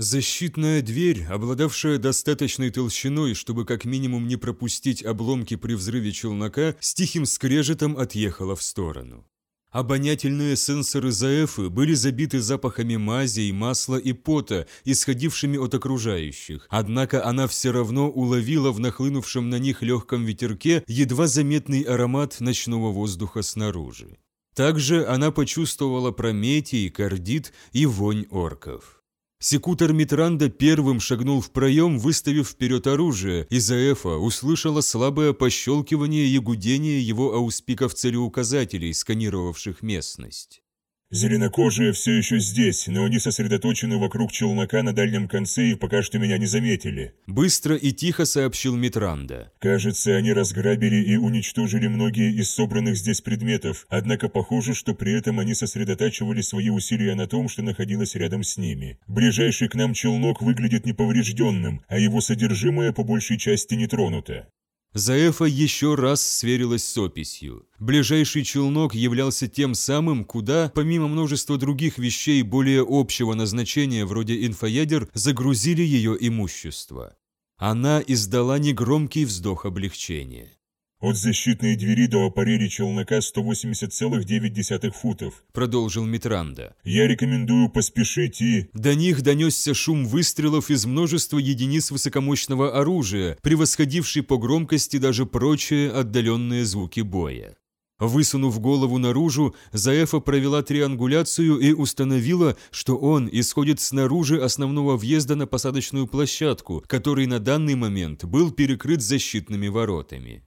Защитная дверь, обладавшая достаточной толщиной, чтобы как минимум не пропустить обломки при взрыве челнока, с тихим скрежетом отъехала в сторону. Обонятельные сенсоры ЗАЭФы были забиты запахами мазей, масла и пота, исходившими от окружающих, однако она все равно уловила в нахлынувшем на них легком ветерке едва заметный аромат ночного воздуха снаружи. Также она почувствовала прометий, кардит и вонь орков. Секутор Митранда первым шагнул в проем, выставив вперед оружие, и Заэфа услышала слабое пощелкивание и гудение его ауспиков-целеуказателей, сканировавших местность. Зеленокожие все еще здесь, но они сосредоточены вокруг челнока на дальнем конце и пока что меня не заметили. Быстро и тихо сообщил Митранда. Кажется, они разграбили и уничтожили многие из собранных здесь предметов, однако похоже, что при этом они сосредотачивали свои усилия на том, что находилось рядом с ними. Ближайший к нам челнок выглядит неповрежденным, а его содержимое по большей части не тронуто. Заэфа еще раз сверилась с описью. Ближайший челнок являлся тем самым, куда, помимо множества других вещей более общего назначения, вроде инфоядер, загрузили ее имущество. Она издала негромкий вздох облегчения. От защитной двери до аппарели челнока 180,9 футов, продолжил Митранда. Я рекомендую поспешить и... До них донесся шум выстрелов из множества единиц высокомощного оружия, превосходивший по громкости даже прочие отдаленные звуки боя. Высунув голову наружу, Заэфа провела триангуляцию и установила, что он исходит снаружи основного въезда на посадочную площадку, который на данный момент был перекрыт защитными воротами.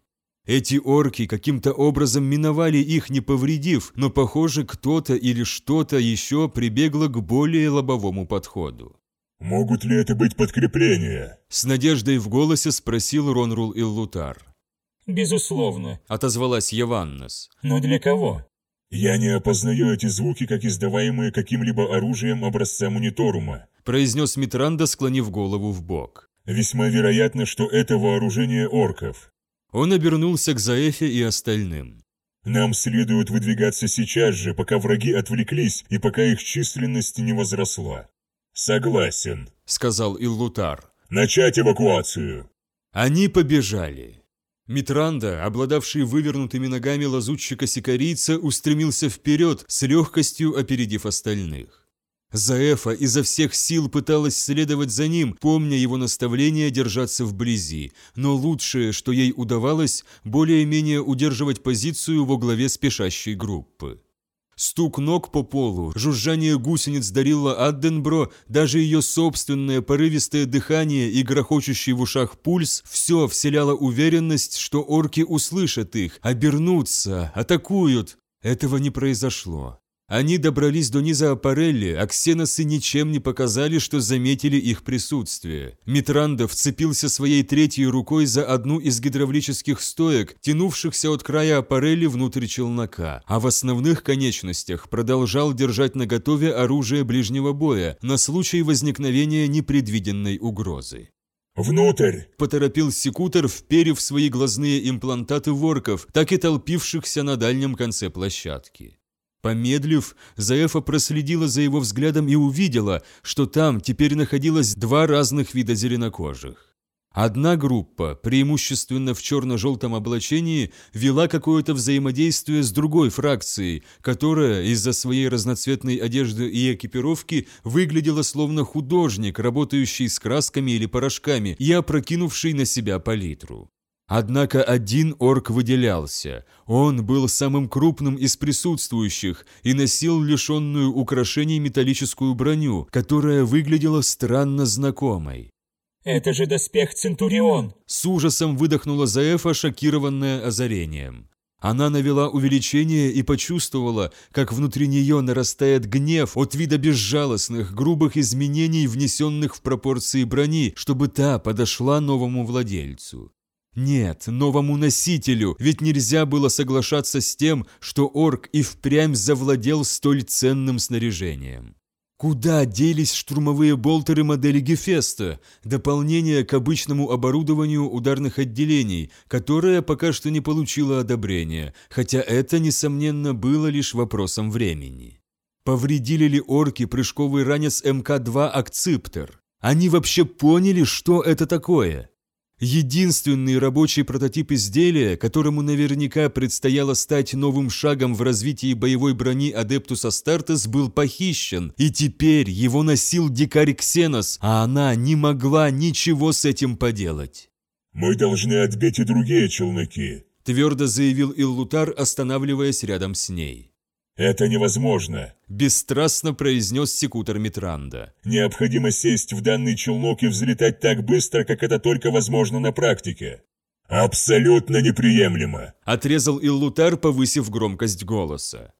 Эти орки каким-то образом миновали их, не повредив, но, похоже, кто-то или что-то еще прибегло к более лобовому подходу. «Могут ли это быть подкрепления?» С надеждой в голосе спросил Ронрул Иллутар. «Безусловно», — отозвалась Яваннес. «Но для кого?» «Я не опознаю эти звуки, как издаваемые каким-либо оружием образца мониторума», — произнес Митранда, склонив голову в бок. «Весьма вероятно, что это вооружение орков. Он обернулся к Заэфе и остальным. «Нам следует выдвигаться сейчас же, пока враги отвлеклись и пока их численность не возросла». «Согласен», — сказал Иллутар. «Начать эвакуацию». Они побежали. Митранда, обладавший вывернутыми ногами лазутчика-сикарийца, устремился вперед, с легкостью опередив остальных. Заэфа изо всех сил пыталась следовать за ним, помня его наставление держаться вблизи, но лучшее, что ей удавалось, более-менее удерживать позицию во главе спешащей группы. Стук ног по полу, жужжание гусениц дарило Адденбро, даже ее собственное порывистое дыхание и грохочущий в ушах пульс – все вселяло уверенность, что орки услышат их, обернутся, атакуют. Этого не произошло. Они добрались до низа Апарелли, а ксеносы ничем не показали, что заметили их присутствие. Митранда вцепился своей третьей рукой за одну из гидравлических стоек, тянувшихся от края Апарелли внутрь челнока, а в основных конечностях продолжал держать наготове оружие ближнего боя на случай возникновения непредвиденной угрозы. «Внутрь!» – поторопил секутор, вперев свои глазные имплантаты ворков, так и толпившихся на дальнем конце площадки. Помедлив, Заэфа проследила за его взглядом и увидела, что там теперь находилось два разных вида зеленокожих. Одна группа, преимущественно в черно-желтом облачении, вела какое-то взаимодействие с другой фракцией, которая из-за своей разноцветной одежды и экипировки выглядела словно художник, работающий с красками или порошками и опрокинувший на себя палитру. Однако один орк выделялся. Он был самым крупным из присутствующих и носил лишенную украшений металлическую броню, которая выглядела странно знакомой. «Это же доспех Центурион!» С ужасом выдохнула Заэфа, шокированная озарением. Она навела увеличение и почувствовала, как внутри нее нарастает гнев от вида безжалостных, грубых изменений, внесенных в пропорции брони, чтобы та подошла новому владельцу. Нет, новому носителю, ведь нельзя было соглашаться с тем, что орк и впрямь завладел столь ценным снаряжением. Куда делись штурмовые болтеры модели Гефеста, дополнение к обычному оборудованию ударных отделений, которое пока что не получило одобрения, хотя это, несомненно, было лишь вопросом времени. Повредили ли орки прыжковый ранец МК-2 «Акциптер»? Они вообще поняли, что это такое? Единственный рабочий прототип изделия, которому наверняка предстояло стать новым шагом в развитии боевой брони Адептус Астартес, был похищен, и теперь его носил дикарь Ксенос, а она не могла ничего с этим поделать. «Мы должны отбить и другие челноки», – твердо заявил Иллутар, останавливаясь рядом с ней. «Это невозможно», – бесстрастно произнес секутор Митранда. «Необходимо сесть в данный челнок и взлетать так быстро, как это только возможно на практике». «Абсолютно неприемлемо», – отрезал Иллутар, повысив громкость голоса.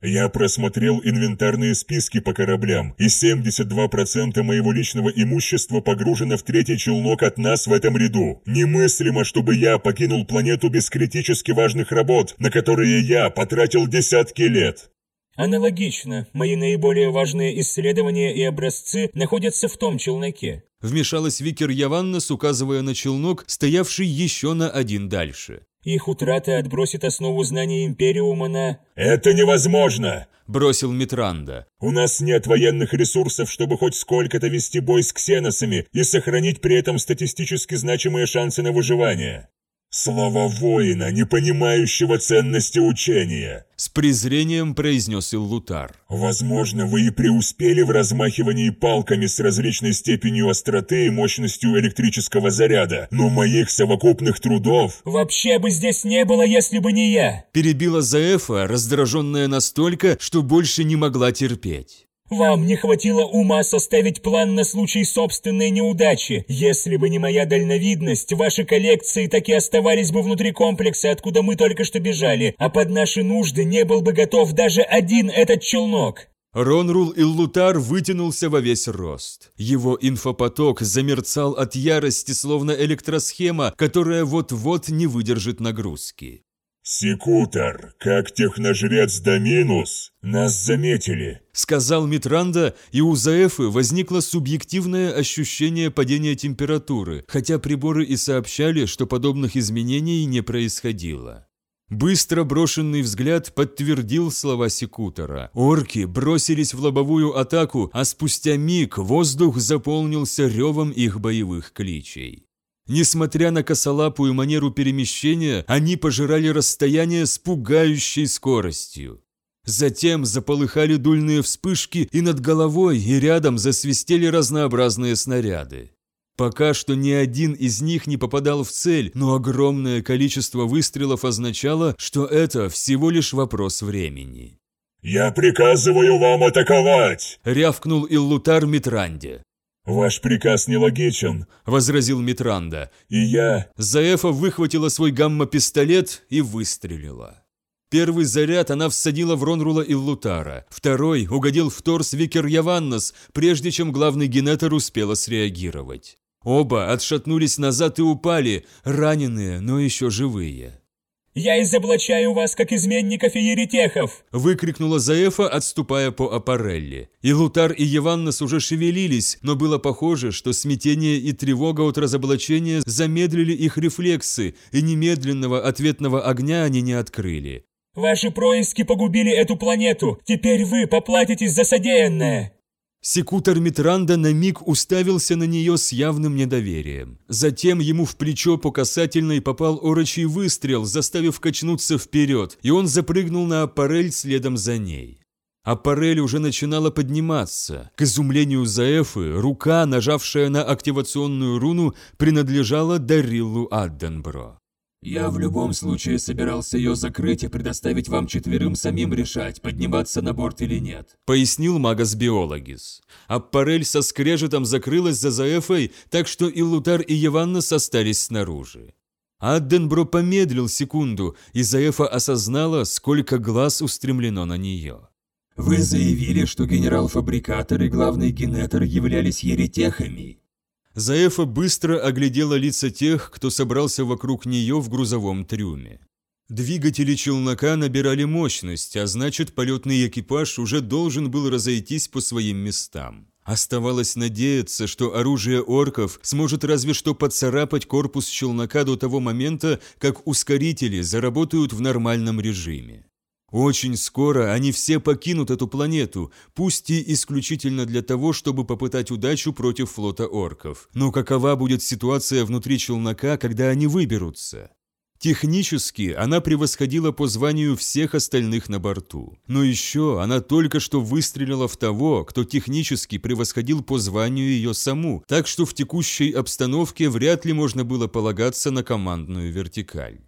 Я просмотрел инвентарные списки по кораблям, и 72% моего личного имущества погружено в третий челнок от нас в этом ряду. Немыслимо, чтобы я покинул планету без критически важных работ, на которые я потратил десятки лет. Аналогично. Мои наиболее важные исследования и образцы находятся в том челноке. Вмешалась Викер Яваннес, указывая на челнок, стоявший еще на один дальше. Их утрата отбросит основу знаний Империума на... «Это невозможно!» – бросил Митранда. «У нас нет военных ресурсов, чтобы хоть сколько-то вести бой с ксеносами и сохранить при этом статистически значимые шансы на выживание. Слово воина, не понимающего ценности учения!» С презрением произнес Иллутар. «Возможно, вы и преуспели в размахивании палками с различной степенью остроты и мощностью электрического заряда, но моих совокупных трудов...» «Вообще бы здесь не было, если бы не я!» Перебила Заэфа, раздраженная настолько, что больше не могла терпеть. Вам не хватило ума составить план на случай собственной неудачи. Если бы не моя дальновидность, ваши коллекции так и оставались бы внутри комплекса, откуда мы только что бежали, а под наши нужды не был бы готов даже один этот челнок. Ронрул Иллутар вытянулся во весь рост. Его инфопоток замерцал от ярости, словно электросхема, которая вот-вот не выдержит нагрузки. «Секутор, как техножрец Доминус, нас заметили», — сказал Митранда, и у Заэфы возникло субъективное ощущение падения температуры, хотя приборы и сообщали, что подобных изменений не происходило. Быстро брошенный взгляд подтвердил слова секутора. Орки бросились в лобовую атаку, а спустя миг воздух заполнился ревом их боевых кличей. Несмотря на косолапую манеру перемещения, они пожирали расстояние с пугающей скоростью. Затем заполыхали дульные вспышки, и над головой и рядом засвистели разнообразные снаряды. Пока что ни один из них не попадал в цель, но огромное количество выстрелов означало, что это всего лишь вопрос времени. «Я приказываю вам атаковать!» – рявкнул Иллутар Митранде. «Ваш приказ нелогичен», – возразил Митранда. «И я...» Заэфа выхватила свой гамма-пистолет и выстрелила. Первый заряд она всадила в Ронрула Иллутара, второй угодил в торс Викер Яваннос, прежде чем главный генетор успела среагировать. Оба отшатнулись назад и упали, раненые, но еще живые. «Я изоблачаю вас, как изменников и еретехов!» выкрикнула Заэфа, отступая по аппарелле. И Лутар, и Еваннес уже шевелились, но было похоже, что смятение и тревога от разоблачения замедлили их рефлексы, и немедленного ответного огня они не открыли. «Ваши происки погубили эту планету! Теперь вы поплатитесь за содеянное!» Секутор Митранда на миг уставился на нее с явным недоверием. Затем ему в плечо по касательной попал орочий выстрел, заставив качнуться вперед, и он запрыгнул на аппарель следом за ней. Аппарель уже начинала подниматься. К изумлению Заэфы, рука, нажавшая на активационную руну, принадлежала Дариллу Адденбро. Я в любом случае собирался ее закрыть и предоставить вам четверым самим решать, подниматься на борт или нет», — пояснил Магас Биологис. Аппарель со скрежетом закрылась за Заэфой, так что и Лутар, и Еваннес остались снаружи. Адденбро помедлил секунду, и Заэфа осознала, сколько глаз устремлено на нее. «Вы заявили, что генерал-фабрикатор и главный генетор являлись еретехами», Заэфа быстро оглядела лица тех, кто собрался вокруг нее в грузовом трюме. Двигатели челнока набирали мощность, а значит, полетный экипаж уже должен был разойтись по своим местам. Оставалось надеяться, что оружие орков сможет разве что поцарапать корпус челнока до того момента, как ускорители заработают в нормальном режиме. Очень скоро они все покинут эту планету, пусть и исключительно для того, чтобы попытать удачу против флота орков. Но какова будет ситуация внутри челнока, когда они выберутся? Технически она превосходила по званию всех остальных на борту. Но еще она только что выстрелила в того, кто технически превосходил по званию ее саму, так что в текущей обстановке вряд ли можно было полагаться на командную вертикаль.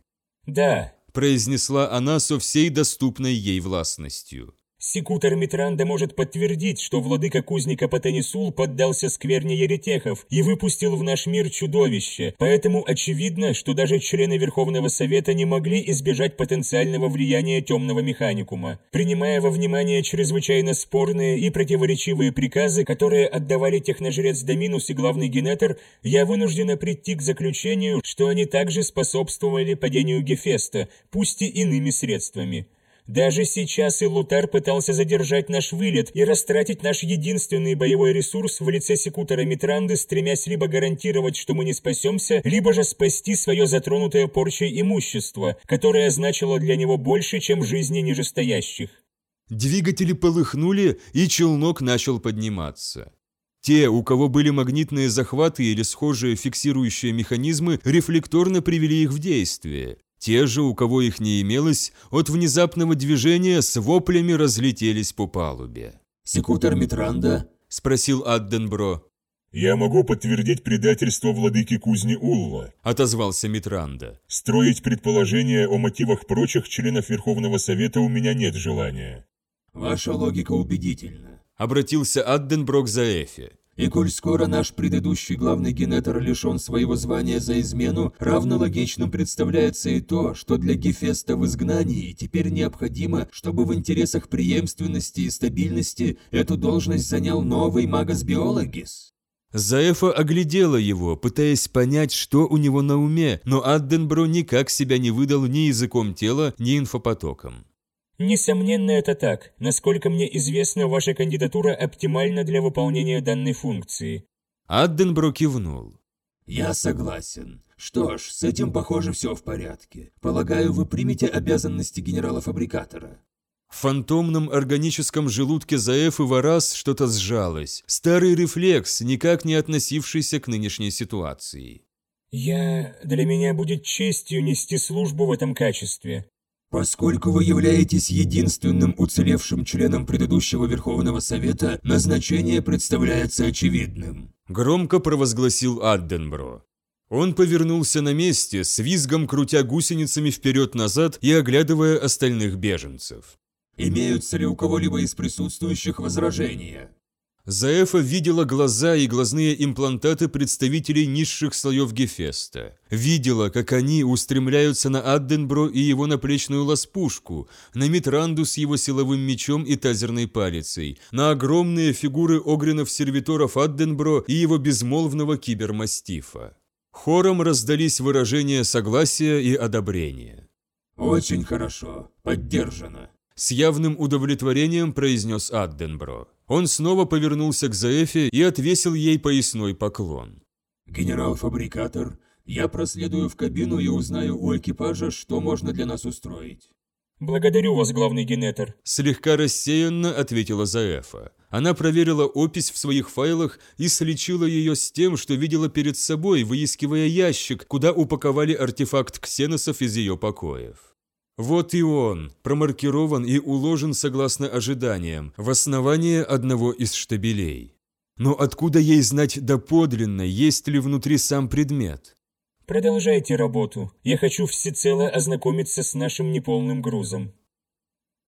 Да, произнесла она со всей доступной ей властностью. Секутор Митранда может подтвердить, что владыка кузника Патенисул поддался скверне еретехов и выпустил в наш мир чудовище, поэтому очевидно, что даже члены Верховного Совета не могли избежать потенциального влияния темного механикума. Принимая во внимание чрезвычайно спорные и противоречивые приказы, которые отдавали техножрец Доминус и главный генетер, я вынуждена прийти к заключению, что они также способствовали падению Гефеста, пусть и иными средствами. Даже сейчас и Лутар пытался задержать наш вылет и растратить наш единственный боевой ресурс в лице секутора Митранды, стремясь либо гарантировать, что мы не спасемся, либо же спасти свое затронутое порчей имущество, которое значило для него больше, чем жизни нижестоящих. Двигатели полыхнули, и челнок начал подниматься. Те, у кого были магнитные захваты или схожие фиксирующие механизмы, рефлекторно привели их в действие. Те же, у кого их не имелось, от внезапного движения с воплями разлетелись по палубе. «Секутор Митранда?» – спросил Адденбро. «Я могу подтвердить предательство владыки кузни Улла», – отозвался Митранда. «Строить предположения о мотивах прочих членов Верховного Совета у меня нет желания». «Ваша логика убедительна», – обратился Адденбро к Заэфе. И коль скоро наш предыдущий главный генетор лишен своего звания за измену, равно логичным представляется и то, что для Гефеста в изгнании теперь необходимо, чтобы в интересах преемственности и стабильности эту должность занял новый магас-биологис. Заэфа оглядела его, пытаясь понять, что у него на уме, но Адденбро никак себя не выдал ни языком тела, ни инфопотоком. Несомненно, это так. Насколько мне известно, ваша кандидатура оптимальна для выполнения данной функции. Адденбро кивнул. Я согласен. Что ж, с этим, похоже, все в порядке. Полагаю, вы примете обязанности генерала-фабрикатора. В фантомном органическом желудке Заэфы Варас что-то сжалось. Старый рефлекс, никак не относившийся к нынешней ситуации. «Я... Для меня будет честью нести службу в этом качестве», Поскольку вы являетесь единственным уцелевшим членом предыдущего Верховного Совета, назначение представляется очевидным. Громко провозгласил Адденбро. Он повернулся на месте, с визгом крутя гусеницами вперед-назад и оглядывая остальных беженцев. «Имеются ли у кого-либо из присутствующих возражения?» Заэфа видела глаза и глазные имплантаты представителей низших слоев Гефеста. Видела, как они устремляются на Адденбро и его наплечную ласпушку, на Митранду с его силовым мечом и тазерной палицей, на огромные фигуры огренов-сервиторов Адденбро и его безмолвного кибермастифа. Хором раздались выражения согласия и одобрения. «Очень хорошо. Поддержано», – с явным удовлетворением произнес Адденбро. Он снова повернулся к Заэфе и отвесил ей поясной поклон. «Генерал-фабрикатор, я проследую в кабину и узнаю у экипажа, что можно для нас устроить». «Благодарю вас, главный генетер», – слегка рассеянно ответила Заэфа. Она проверила опись в своих файлах и сличила ее с тем, что видела перед собой, выискивая ящик, куда упаковали артефакт ксеносов из ее покоев. Вот и он, промаркирован и уложен согласно ожиданиям, в основание одного из штабелей. Но откуда ей знать доподлинно, есть ли внутри сам предмет? Продолжайте работу. Я хочу всецело ознакомиться с нашим неполным грузом.